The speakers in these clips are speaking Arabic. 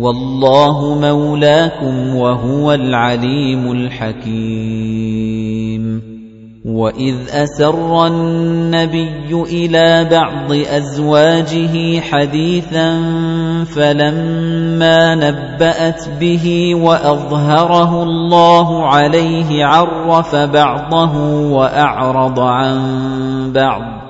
والله مولاكم وهو العليم الحكيم. وإذ أسر النبي إلى بعض أزواجه حديثا فلما نبأت به وأظهره الله عليه عرف بعضه وأعرض عن بعض.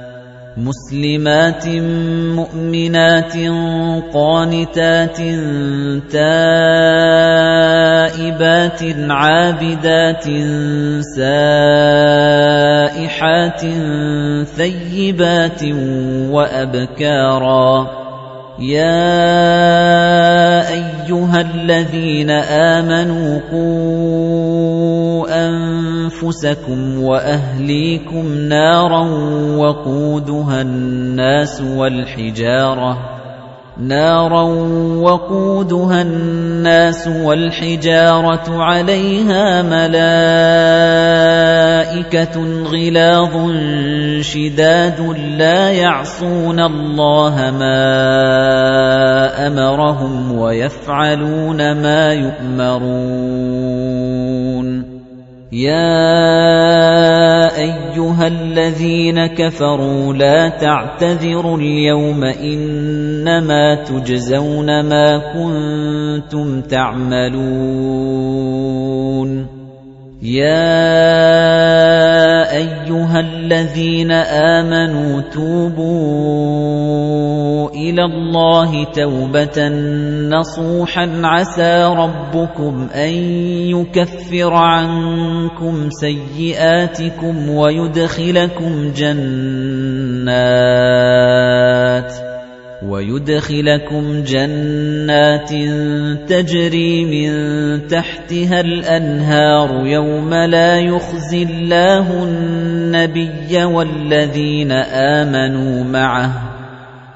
مسلمات مؤمنات قانتات تائبات عابدات سائحات ثيبات وأبكارا. يا أيها الذين آمنوا قوا أنفسكم وأهليكم نارا وقودها الناس والحجارة نارا وقودها الناس والحجارة عليها ملائكة غلاظ شداد لا يعصون الله ما أمرهم ويفعلون ما يؤمرون يا ايها الذين كفروا لا تعتذروا اليوم انما تجزون ما كنتم تعملون يا ايها الذين امنوا توبوا إلى الله توبة نصوحا عسى ربكم أن يكفر عنكم سيئاتكم ويدخلكم جنات ويدخلكم جنات تجري من تحتها الأنهار يوم لا يخزي الله النبي والذين آمنوا معه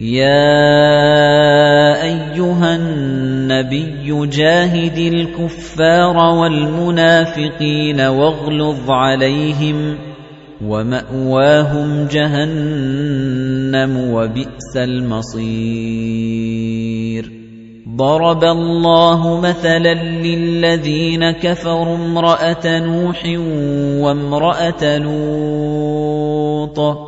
يا أيها النبي جاهد الكفار والمنافقين واغلظ عليهم ومأواهم جهنم وبئس المصير. ضرب الله مثلا للذين كفروا امرأة نوح وامرأة لوط.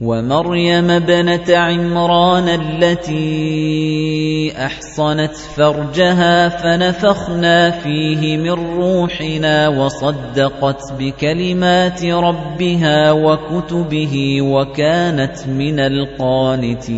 وَمَرْيَمَ ابْنَتَ عِمْرَانَ الَّتِي أَحْصَنَتْ فَرْجَهَا فَنَفَخْنَا فِيهِ مِن رُّوحِنَا وَصَدَّقَتْ بِكَلِمَاتِ رَبِّهَا وَكُتُبِهِ وَكَانَتْ مِنَ الْقَانِتِينَ.